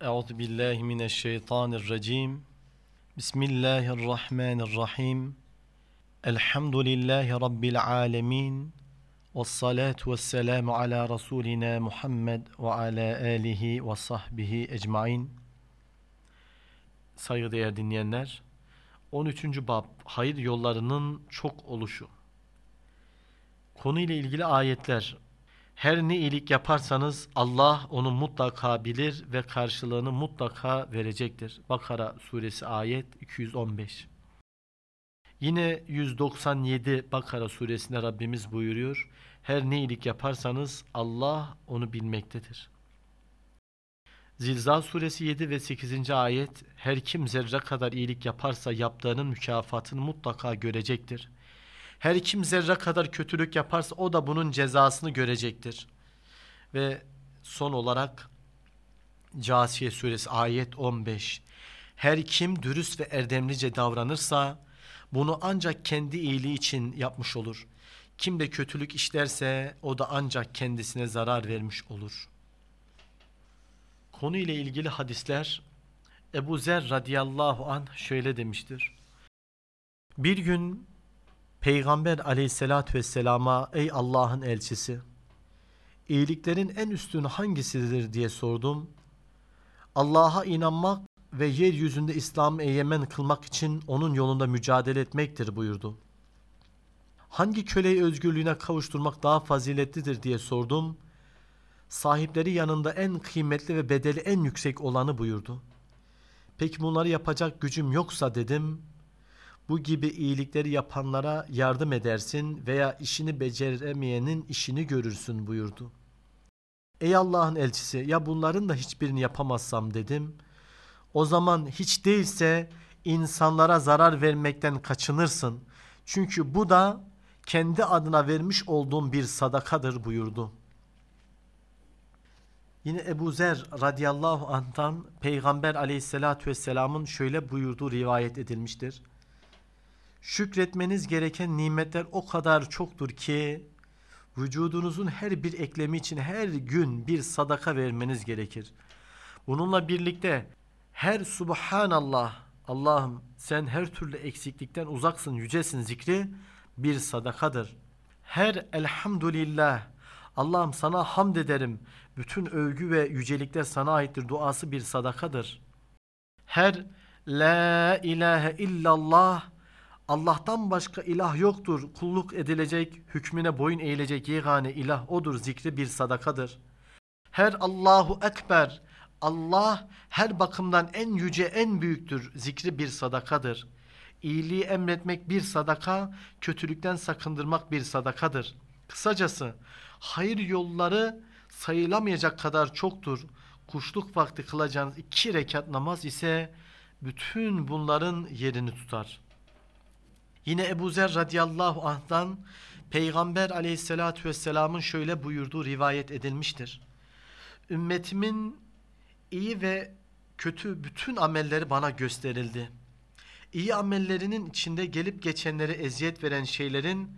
Euzu billahi mineşşeytanirracim. Bismillahirrahmanirrahim. Elhamdülillahi rabbil alamin. Ves salatu vesselamu ala rasulina Muhammed ve ala alihi ve sahbihi ecmaîn. Saygıdeğer dinleyenler, 13. bab hayır yollarının çok oluşu. Konuyla ilgili ayetler her ne iyilik yaparsanız Allah onu mutlaka bilir ve karşılığını mutlaka verecektir. Bakara suresi ayet 215. Yine 197 Bakara suresinde Rabbimiz buyuruyor. Her ne iyilik yaparsanız Allah onu bilmektedir. Zilzal suresi 7 ve 8. ayet her kim zerre kadar iyilik yaparsa yaptığının mükafatını mutlaka görecektir. Her kim zerre kadar kötülük yaparsa o da bunun cezasını görecektir. Ve son olarak Casiye suresi ayet 15. Her kim dürüst ve erdemlice davranırsa bunu ancak kendi iyiliği için yapmış olur. Kim de kötülük işlerse o da ancak kendisine zarar vermiş olur. Konu ile ilgili hadisler Ebu Zer radıyallahu an şöyle demiştir. Bir gün Peygamber aleyhissalatü vesselama ey Allah'ın elçisi iyiliklerin en üstünü hangisidir diye sordum. Allah'a inanmak ve yeryüzünde İslam'ı egemen kılmak için onun yolunda mücadele etmektir buyurdu. Hangi köleyi özgürlüğüne kavuşturmak daha faziletlidir diye sordum. Sahipleri yanında en kıymetli ve bedeli en yüksek olanı buyurdu. Peki bunları yapacak gücüm yoksa dedim bu gibi iyilikleri yapanlara yardım edersin veya işini beceremeyenin işini görürsün buyurdu. Ey Allah'ın elçisi ya bunların da hiçbirini yapamazsam dedim. O zaman hiç değilse insanlara zarar vermekten kaçınırsın. Çünkü bu da kendi adına vermiş olduğum bir sadakadır buyurdu. Yine Ebu Zer radıyallahu anh'tan Peygamber aleyhissalatü vesselamın şöyle buyurduğu rivayet edilmiştir. Şükretmeniz gereken nimetler o kadar çoktur ki vücudunuzun her bir eklemi için her gün bir sadaka vermeniz gerekir. Bununla birlikte her subhanallah Allah'ım sen her türlü eksiklikten uzaksın yücesin zikri bir sadakadır. Her elhamdülillah Allah'ım sana hamd ederim. Bütün övgü ve yücelikler sana aittir duası bir sadakadır. Her la ilahe illallah Allah'tan başka ilah yoktur. Kulluk edilecek, hükmüne boyun eğilecek yegane ilah odur. Zikri bir sadakadır. Her Allahu Ekber. Allah her bakımdan en yüce, en büyüktür. Zikri bir sadakadır. İyiliği emretmek bir sadaka, kötülükten sakındırmak bir sadakadır. Kısacası hayır yolları sayılamayacak kadar çoktur. Kuşluk vakti kılacağınız iki rekat namaz ise bütün bunların yerini tutar.'' Yine Ebu Zer radıyallahu anh'dan Peygamber aleyhissalatü vesselamın şöyle buyurduğu rivayet edilmiştir. Ümmetimin iyi ve kötü bütün amelleri bana gösterildi. İyi amellerinin içinde gelip geçenlere eziyet veren şeylerin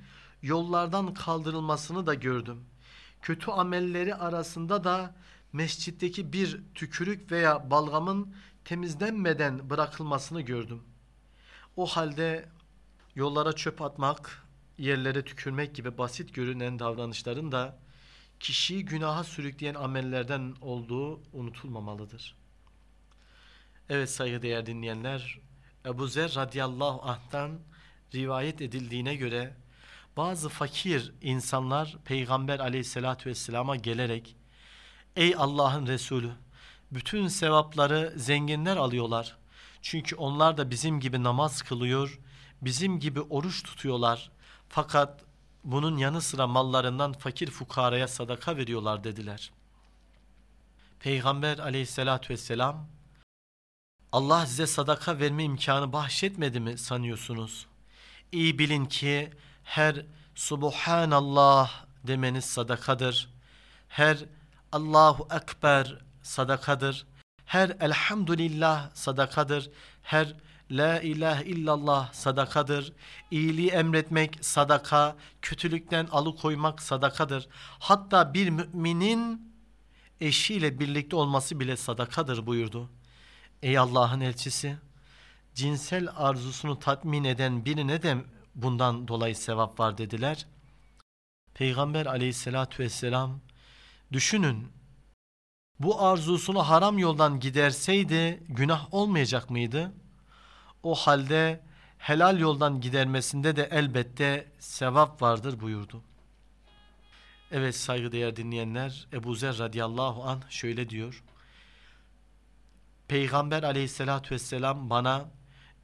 yollardan kaldırılmasını da gördüm. Kötü amelleri arasında da mescitteki bir tükürük veya balgamın temizlenmeden bırakılmasını gördüm. O halde yollara çöp atmak, yerlere tükürmek gibi basit görünen davranışların da kişiyi günaha sürükleyen amellerden olduğu unutulmamalıdır. Evet saygıdeğer dinleyenler, Ebu Zer radıyallahu anh'tan rivayet edildiğine göre bazı fakir insanlar Peygamber aleyhissalatü vesselama gelerek Ey Allah'ın Resulü bütün sevapları zenginler alıyorlar. Çünkü onlar da bizim gibi namaz kılıyor bizim gibi oruç tutuyorlar fakat bunun yanı sıra mallarından fakir fukaraya sadaka veriyorlar dediler. Peygamber aleyhissalatü vesselam Allah size sadaka verme imkanı bahşetmedi mi sanıyorsunuz? İyi bilin ki her Subhanallah demeniz sadakadır. Her Allahu Ekber sadakadır. Her Elhamdülillah sadakadır. Her La ilahe illallah sadakadır. İyiliği emretmek sadaka, kötülükten alıkoymak sadakadır. Hatta bir müminin eşiyle birlikte olması bile sadakadır buyurdu. Ey Allah'ın elçisi, cinsel arzusunu tatmin eden birine de bundan dolayı sevap var dediler. Peygamber aleyhissalatü vesselam, düşünün, bu arzusunu haram yoldan giderseydi günah olmayacak mıydı? O halde helal yoldan gidermesinde de elbette sevap vardır buyurdu. Evet saygıdeğer dinleyenler Ebu Zer radıyallahu an şöyle diyor. Peygamber aleyhissalatü vesselam bana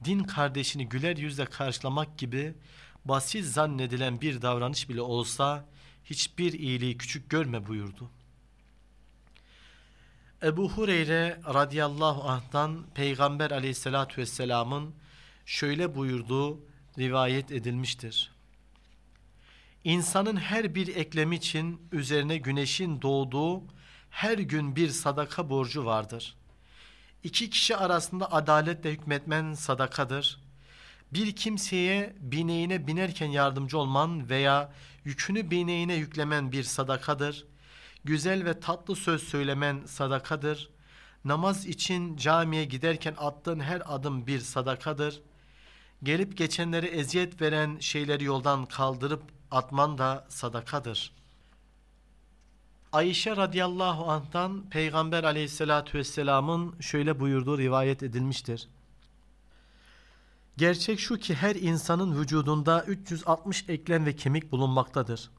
din kardeşini güler yüzle karşılamak gibi basit zannedilen bir davranış bile olsa hiçbir iyiliği küçük görme buyurdu. Ebu Hureyre radıyallahu anh'tan Peygamber aleyhissalatü vesselamın şöyle buyurduğu rivayet edilmiştir. İnsanın her bir eklemi için üzerine güneşin doğduğu her gün bir sadaka borcu vardır. İki kişi arasında adaletle hükmetmen sadakadır. Bir kimseye bineğine binerken yardımcı olman veya yükünü bineğine yüklemen bir sadakadır. Güzel ve tatlı söz söylemen sadakadır. Namaz için camiye giderken attığın her adım bir sadakadır. Gelip geçenlere eziyet veren şeyleri yoldan kaldırıp atman da sadakadır. Ayşe radıyallahu anh'tan Peygamber aleyhissalatü vesselamın şöyle buyurduğu rivayet edilmiştir. Gerçek şu ki her insanın vücudunda 360 eklem ve kemik bulunmaktadır.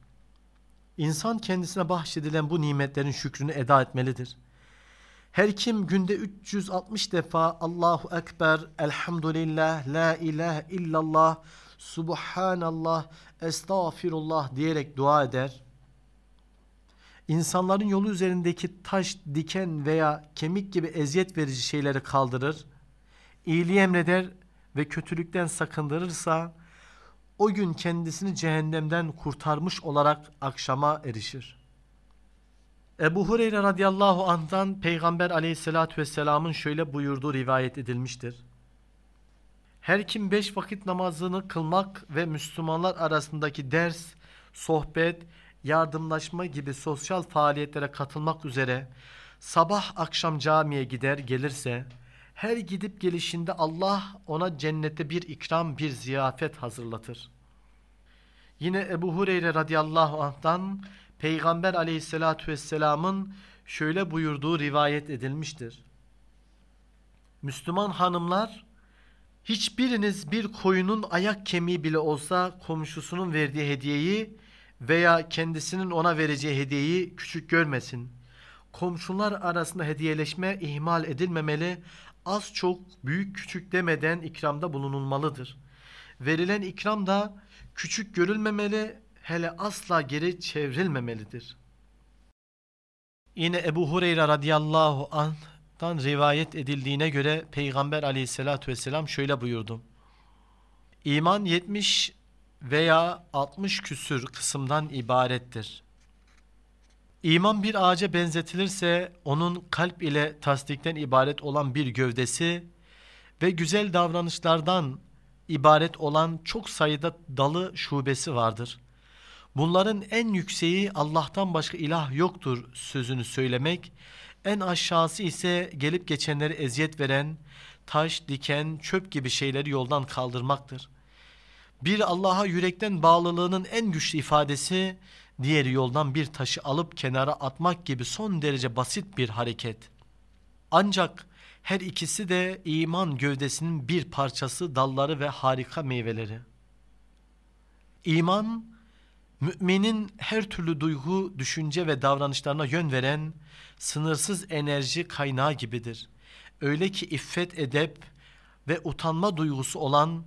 İnsan kendisine bahşedilen bu nimetlerin şükrünü eda etmelidir. Her kim günde 360 defa Allahu Ekber, Elhamdülillah, La ilahe illallah, Subhanallah, Estağfirullah diyerek dua eder. İnsanların yolu üzerindeki taş, diken veya kemik gibi eziyet verici şeyleri kaldırır. İyiliği emreder ve kötülükten sakındırırsa o gün kendisini cehennemden kurtarmış olarak akşama erişir. Ebu Hureyre radıyallahu anh'dan Peygamber aleyhissalatü vesselamın şöyle buyurduğu rivayet edilmiştir. Her kim beş vakit namazını kılmak ve Müslümanlar arasındaki ders, sohbet, yardımlaşma gibi sosyal faaliyetlere katılmak üzere sabah akşam camiye gider gelirse, her gidip gelişinde Allah ona cennette bir ikram, bir ziyafet hazırlatır. Yine Ebu Hureyre radıyallahu anh'tan Peygamber aleyhissalatü vesselamın şöyle buyurduğu rivayet edilmiştir. Müslüman hanımlar, hiçbiriniz bir koyunun ayak kemiği bile olsa komşusunun verdiği hediyeyi veya kendisinin ona vereceği hediyeyi küçük görmesin. Komşular arasında hediyeleşme ihmal edilmemeli, az çok büyük küçük demeden ikramda bulunulmalıdır. Verilen ikram da küçük görülmemeli, hele asla geri çevrilmemelidir. Yine Ebu Hureyre radıyallahu anh'tan rivayet edildiğine göre Peygamber aleyhissalatü vesselam şöyle buyurdu. İman 70 veya 60 küsür kısımdan ibarettir. İman bir ağaca benzetilirse onun kalp ile tasdikten ibaret olan bir gövdesi ve güzel davranışlardan ibaret olan çok sayıda dalı şubesi vardır. Bunların en yükseği Allah'tan başka ilah yoktur sözünü söylemek, en aşağısı ise gelip geçenleri eziyet veren, taş, diken, çöp gibi şeyleri yoldan kaldırmaktır. Bir Allah'a yürekten bağlılığının en güçlü ifadesi, diğeri yoldan bir taşı alıp kenara atmak gibi son derece basit bir hareket. Ancak her ikisi de iman gövdesinin bir parçası, dalları ve harika meyveleri. İman, müminin her türlü duygu, düşünce ve davranışlarına yön veren sınırsız enerji kaynağı gibidir. Öyle ki iffet edep ve utanma duygusu olan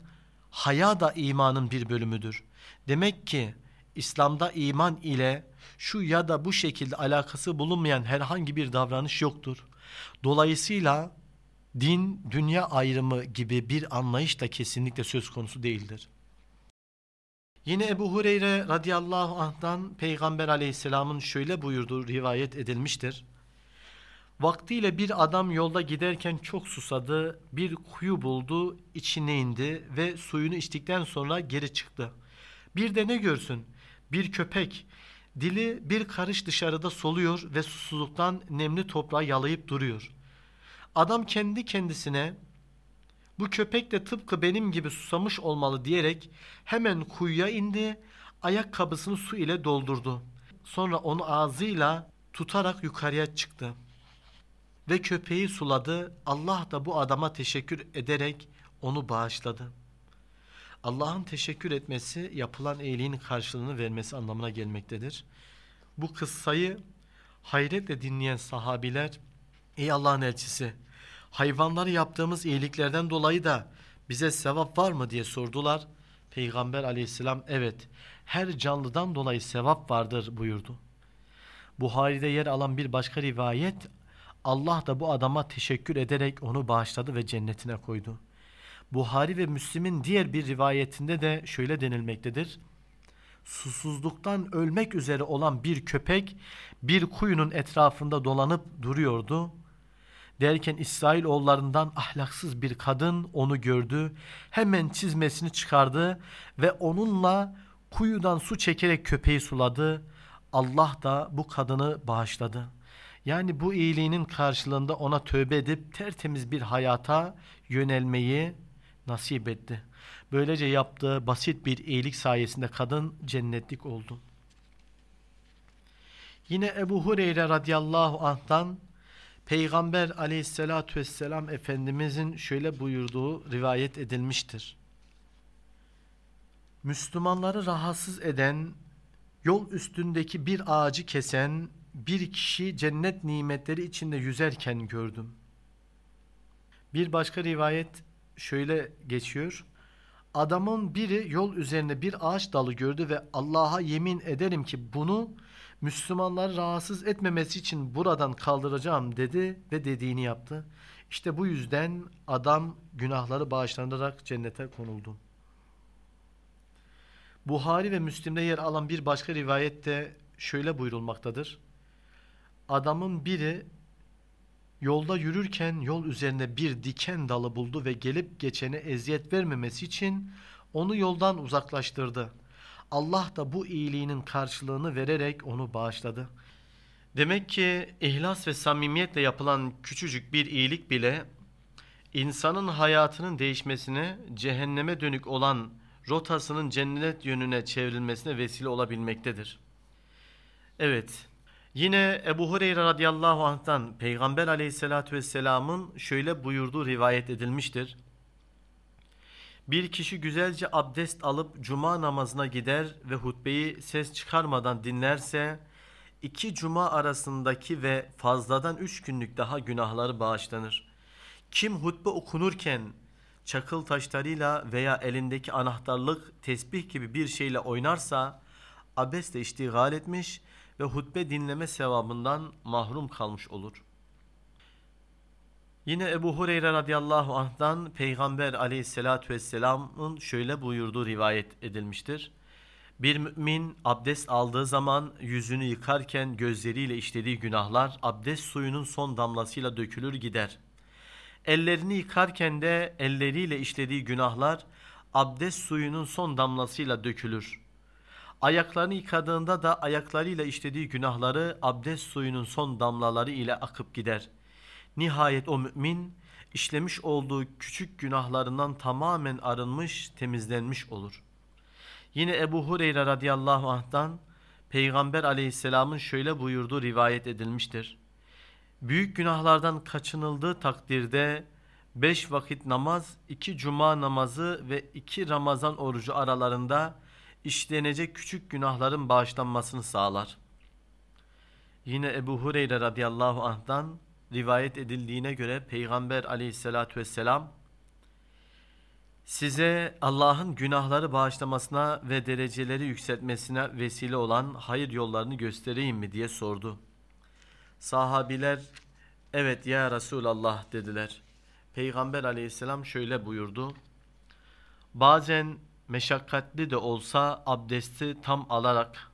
haya da imanın bir bölümüdür. Demek ki İslam'da iman ile şu ya da bu şekilde alakası bulunmayan herhangi bir davranış yoktur. Dolayısıyla din, dünya ayrımı gibi bir anlayış da kesinlikle söz konusu değildir. Yine Ebu Hureyre radıyallahu anh'dan Peygamber aleyhisselamın şöyle buyurduğu rivayet edilmiştir. Vaktiyle bir adam yolda giderken çok susadı, bir kuyu buldu, içine indi ve suyunu içtikten sonra geri çıktı. Bir de ne görsün? Bir köpek Dili bir karış dışarıda soluyor ve susuzluktan nemli toprağı yalayıp duruyor. Adam kendi kendisine bu köpek de tıpkı benim gibi susamış olmalı diyerek hemen kuyuya indi, ayakkabısını su ile doldurdu. Sonra onu ağzıyla tutarak yukarıya çıktı. Ve köpeği suladı. Allah da bu adama teşekkür ederek onu bağışladı. Allah'ın teşekkür etmesi yapılan iyiliğin karşılığını vermesi anlamına gelmektedir. Bu kıssayı hayretle dinleyen sahabiler Ey Allah'ın elçisi hayvanları yaptığımız iyiliklerden dolayı da bize sevap var mı diye sordular. Peygamber aleyhisselam evet her canlıdan dolayı sevap vardır buyurdu. Buhari'de yer alan bir başka rivayet Allah da bu adama teşekkür ederek onu bağışladı ve cennetine koydu. Buhari ve Müslim'in diğer bir rivayetinde de şöyle denilmektedir. Susuzluktan ölmek üzere olan bir köpek bir kuyunun etrafında dolanıp duruyordu. Derken İsrail oğullarından ahlaksız bir kadın onu gördü. Hemen çizmesini çıkardı ve onunla kuyudan su çekerek köpeği suladı. Allah da bu kadını bağışladı. Yani bu iyiliğinin karşılığında ona tövbe edip tertemiz bir hayata yönelmeyi nasip etti. Böylece yaptığı basit bir iyilik sayesinde kadın cennetlik oldu. Yine Ebu Hureyre radıyallahu anh'tan Peygamber aleyhissalatü vesselam Efendimizin şöyle buyurduğu rivayet edilmiştir. Müslümanları rahatsız eden, yol üstündeki bir ağacı kesen bir kişi cennet nimetleri içinde yüzerken gördüm. Bir başka rivayet şöyle geçiyor. Adamın biri yol üzerinde bir ağaç dalı gördü ve Allah'a yemin ederim ki bunu Müslümanları rahatsız etmemesi için buradan kaldıracağım dedi ve dediğini yaptı. İşte bu yüzden adam günahları bağışlanarak cennete konuldu. Buhari ve Müslim'de yer alan bir başka rivayette şöyle buyurulmaktadır. Adamın biri Yolda yürürken yol üzerinde bir diken dalı buldu ve gelip geçene eziyet vermemesi için onu yoldan uzaklaştırdı. Allah da bu iyiliğinin karşılığını vererek onu bağışladı. Demek ki ihlas ve samimiyetle yapılan küçücük bir iyilik bile insanın hayatının değişmesine, cehenneme dönük olan rotasının cennet yönüne çevrilmesine vesile olabilmektedir. Evet, Yine Ebu Hureyre radıyallahu anh'tan Peygamber aleyhissalatü vesselamın şöyle buyurduğu rivayet edilmiştir. Bir kişi güzelce abdest alıp cuma namazına gider ve hutbeyi ses çıkarmadan dinlerse iki cuma arasındaki ve fazladan üç günlük daha günahları bağışlanır. Kim hutbe okunurken çakıl taşlarıyla veya elindeki anahtarlık tesbih gibi bir şeyle oynarsa abesle iştigal etmiş ve hutbe dinleme sevabından mahrum kalmış olur. Yine Ebu Hureyre radıyallahu anh'dan Peygamber aleyhissalatü vesselamın şöyle buyurduğu rivayet edilmiştir. Bir mümin abdest aldığı zaman yüzünü yıkarken gözleriyle işlediği günahlar abdest suyunun son damlasıyla dökülür gider. Ellerini yıkarken de elleriyle işlediği günahlar abdest suyunun son damlasıyla dökülür. Ayaklarını yıkadığında da ayaklarıyla işlediği günahları abdest suyunun son damlaları ile akıp gider. Nihayet o mümin işlemiş olduğu küçük günahlarından tamamen arınmış, temizlenmiş olur. Yine Ebu Hureyre radıyallahu anh'tan Peygamber aleyhisselamın şöyle buyurduğu rivayet edilmiştir. Büyük günahlardan kaçınıldığı takdirde beş vakit namaz, iki cuma namazı ve iki Ramazan orucu aralarında işlenecek küçük günahların bağışlanmasını sağlar. Yine Ebu Hureyre radıyallahu anh'dan rivayet edildiğine göre Peygamber aleyhissalatü vesselam size Allah'ın günahları bağışlamasına ve dereceleri yükseltmesine vesile olan hayır yollarını göstereyim mi diye sordu. Sahabiler evet ya Resulallah dediler. Peygamber aleyhisselam şöyle buyurdu. Bazen meşakkatli de olsa abdesti tam alarak,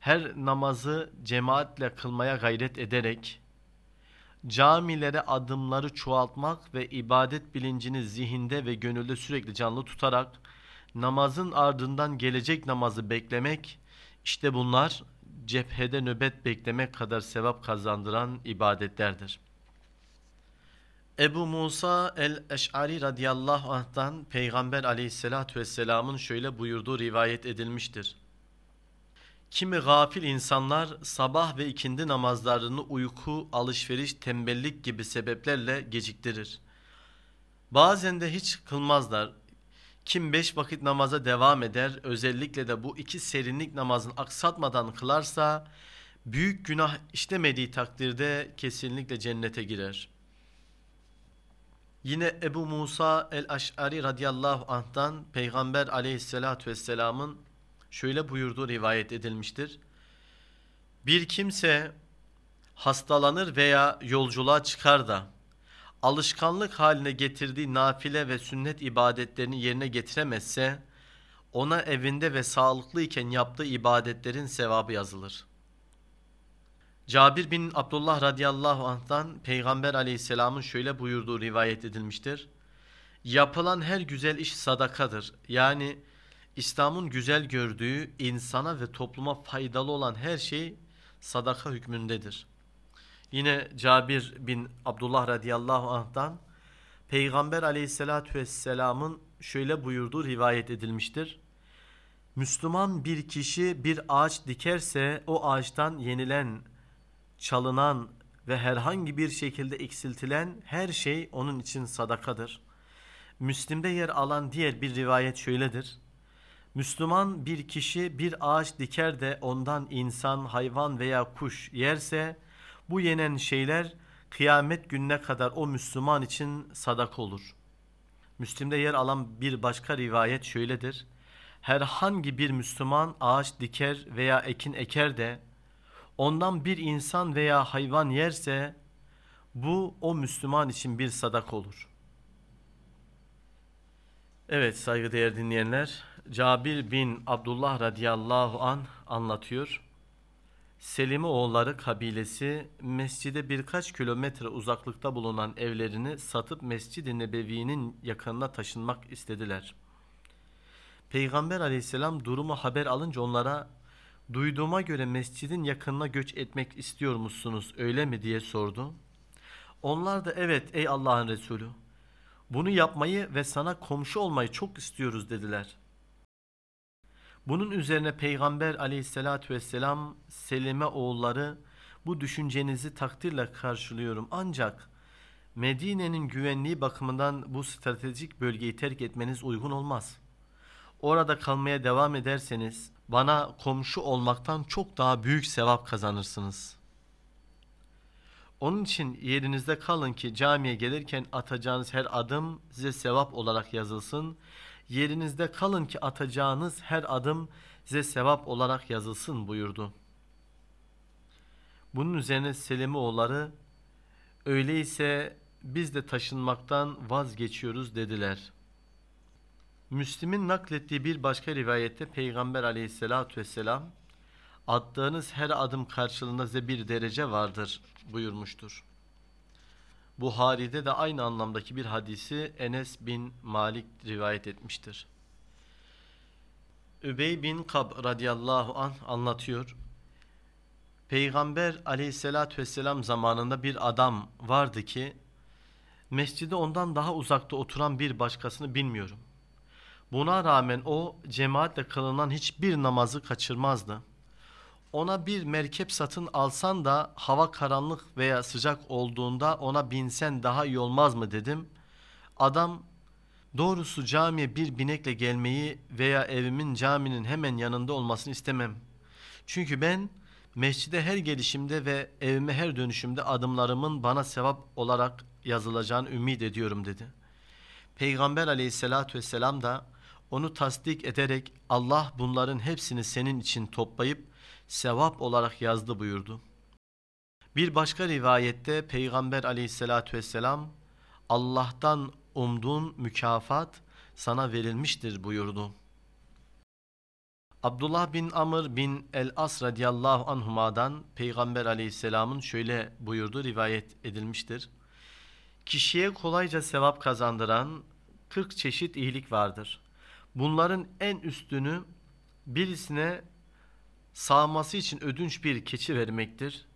her namazı cemaatle kılmaya gayret ederek, camilere adımları çoğaltmak ve ibadet bilincini zihinde ve gönülde sürekli canlı tutarak, namazın ardından gelecek namazı beklemek, işte bunlar cephede nöbet beklemek kadar sevap kazandıran ibadetlerdir. Ebu Musa el-Eş'ari radıyallahu anh'tan Peygamber aleyhissalatü vesselamın şöyle buyurduğu rivayet edilmiştir. Kimi gafil insanlar sabah ve ikindi namazlarını uyku, alışveriş, tembellik gibi sebeplerle geciktirir. Bazen de hiç kılmazlar. Kim beş vakit namaza devam eder, özellikle de bu iki serinlik namazını aksatmadan kılarsa, büyük günah işlemediği takdirde kesinlikle cennete girer. Yine Ebu Musa el-Aş'ari radıyallahu anh'tan Peygamber aleyhissalatü vesselamın şöyle buyurduğu rivayet edilmiştir. Bir kimse hastalanır veya yolculuğa çıkar da alışkanlık haline getirdiği nafile ve sünnet ibadetlerini yerine getiremezse ona evinde ve sağlıklıyken yaptığı ibadetlerin sevabı yazılır. Cabir bin Abdullah radıyallahu anh'tan Peygamber aleyhisselamın şöyle buyurduğu rivayet edilmiştir. Yapılan her güzel iş sadakadır. Yani İslam'ın güzel gördüğü insana ve topluma faydalı olan her şey sadaka hükmündedir. Yine Cabir bin Abdullah radıyallahu anh'tan Peygamber aleyhissalatü vesselamın şöyle buyurduğu rivayet edilmiştir. Müslüman bir kişi bir ağaç dikerse o ağaçtan yenilen, çalınan ve herhangi bir şekilde eksiltilen her şey onun için sadakadır. Müslim'de yer alan diğer bir rivayet şöyledir. Müslüman bir kişi bir ağaç diker de ondan insan, hayvan veya kuş yerse bu yenen şeyler kıyamet gününe kadar o Müslüman için sadaka olur. Müslim'de yer alan bir başka rivayet şöyledir. Herhangi bir Müslüman ağaç diker veya ekin eker de ondan bir insan veya hayvan yerse bu o Müslüman için bir sadak olur. Evet saygıdeğer dinleyenler Cabir bin Abdullah radıyallahu an anlatıyor. Selimi oğulları kabilesi mescide birkaç kilometre uzaklıkta bulunan evlerini satıp Mescid-i Nebevi'nin yakınına taşınmak istediler. Peygamber aleyhisselam durumu haber alınca onlara duyduğuma göre mescidin yakınına göç etmek istiyor musunuz öyle mi diye sordu. Onlar da evet ey Allah'ın Resulü bunu yapmayı ve sana komşu olmayı çok istiyoruz dediler. Bunun üzerine Peygamber aleyhissalatü vesselam Selime oğulları bu düşüncenizi takdirle karşılıyorum ancak Medine'nin güvenliği bakımından bu stratejik bölgeyi terk etmeniz uygun olmaz. Orada kalmaya devam ederseniz bana komşu olmaktan çok daha büyük sevap kazanırsınız. Onun için yerinizde kalın ki camiye gelirken atacağınız her adım size sevap olarak yazılsın yerinizde kalın ki atacağınız her adım size sevap olarak yazılsın buyurdu. Bunun üzerine Selimoğulları öyleyse biz de taşınmaktan vazgeçiyoruz dediler. Müslim'in naklettiği bir başka rivayette Peygamber aleyhissalatü vesselam attığınız her adım karşılığında size bir derece vardır buyurmuştur. Buhari'de de aynı anlamdaki bir hadisi Enes bin Malik rivayet etmiştir. Übey bin Kab radıyallahu an anlatıyor. Peygamber aleyhissalatü vesselam zamanında bir adam vardı ki mescide ondan daha uzakta oturan bir başkasını bilmiyorum. Buna rağmen o cemaatle kılınan hiçbir namazı kaçırmazdı ona bir merkep satın alsan da hava karanlık veya sıcak olduğunda ona binsen daha iyi olmaz mı dedim. Adam doğrusu camiye bir binekle gelmeyi veya evimin caminin hemen yanında olmasını istemem. Çünkü ben mescide her gelişimde ve evime her dönüşümde adımlarımın bana sevap olarak yazılacağını ümit ediyorum dedi. Peygamber aleyhissalatü vesselam da onu tasdik ederek Allah bunların hepsini senin için toplayıp sevap olarak yazdı buyurdu. Bir başka rivayette Peygamber aleyhissalatü vesselam Allah'tan umduğun mükafat sana verilmiştir buyurdu. Abdullah bin Amr bin el-As radiyallahu anhuma'dan Peygamber aleyhisselamın şöyle buyurdu rivayet edilmiştir. Kişiye kolayca sevap kazandıran 40 çeşit iyilik vardır. Bunların en üstünü birisine sağması için ödünç bir keçi vermektir.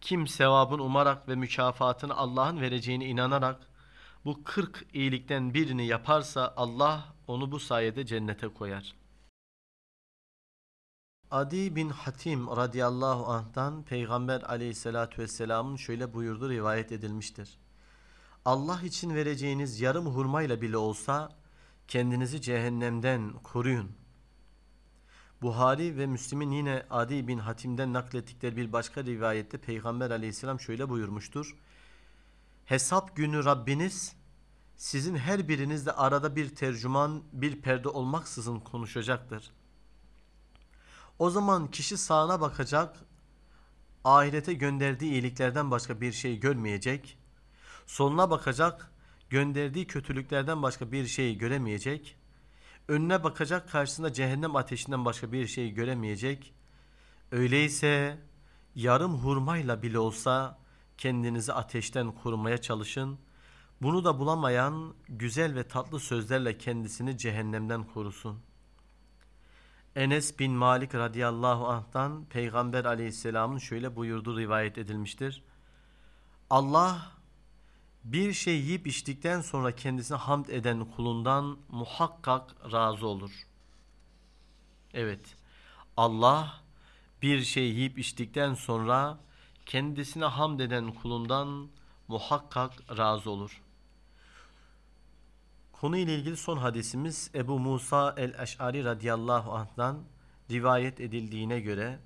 Kim sevabın umarak ve mükafatını Allah'ın vereceğine inanarak bu 40 iyilikten birini yaparsa Allah onu bu sayede cennete koyar. Adi bin Hatim radıyallahu anh'tan Peygamber aleyhissalatü vesselamın şöyle buyurdu rivayet edilmiştir. Allah için vereceğiniz yarım hurmayla bile olsa kendinizi cehennemden koruyun. Buhari ve Müslim'in yine Adi bin Hatim'den naklettikleri bir başka rivayette Peygamber aleyhisselam şöyle buyurmuştur. Hesap günü Rabbiniz sizin her birinizde arada bir tercüman, bir perde olmaksızın konuşacaktır. O zaman kişi sağına bakacak, ahirete gönderdiği iyiliklerden başka bir şey görmeyecek. Soluna bakacak, gönderdiği kötülüklerden başka bir şey göremeyecek. Önüne bakacak, karşısında cehennem ateşinden başka bir şey göremeyecek. Öyleyse yarım hurmayla bile olsa kendinizi ateşten korumaya çalışın. Bunu da bulamayan güzel ve tatlı sözlerle kendisini cehennemden korusun. Enes bin Malik radıyallahu anh'tan Peygamber aleyhisselamın şöyle buyurduğu rivayet edilmiştir. Allah bir şey yiyip içtikten sonra kendisine hamd eden kulundan muhakkak razı olur. Evet, Allah bir şey yiyip içtikten sonra kendisine hamd eden kulundan muhakkak razı olur. Konu ile ilgili son hadisimiz Ebu Musa el-Eş'ari radıyallahu anh'dan rivayet edildiğine göre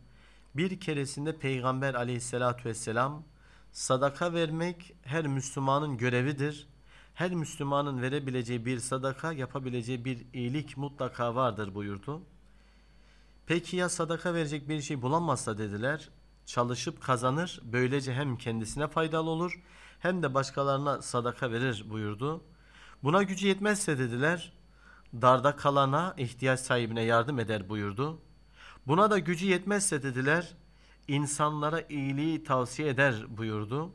bir keresinde Peygamber aleyhissalatü vesselam sadaka vermek her Müslümanın görevidir. Her Müslümanın verebileceği bir sadaka yapabileceği bir iyilik mutlaka vardır buyurdu. Peki ya sadaka verecek bir şey bulamazsa dediler. Çalışıp kazanır böylece hem kendisine faydalı olur hem de başkalarına sadaka verir buyurdu. Buna gücü yetmezse dediler, darda kalana, ihtiyaç sahibine yardım eder buyurdu. Buna da gücü yetmezse dediler, insanlara iyiliği tavsiye eder buyurdu.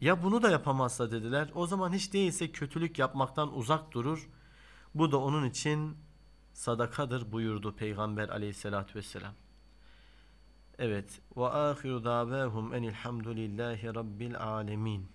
Ya bunu da yapamazsa dediler, o zaman hiç değilse kötülük yapmaktan uzak durur. Bu da onun için sadakadır buyurdu Peygamber aleyhissalatü vesselam. Evet. Ve ahiru davahum enilhamdülillahi rabbil alemin.